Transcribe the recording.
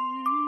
Mm-hmm.